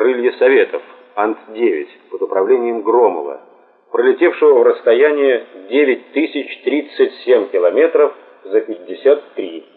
«Крылья Советов» Ант-9 под управлением Громова, пролетевшего в расстояние 9037 километров за 53.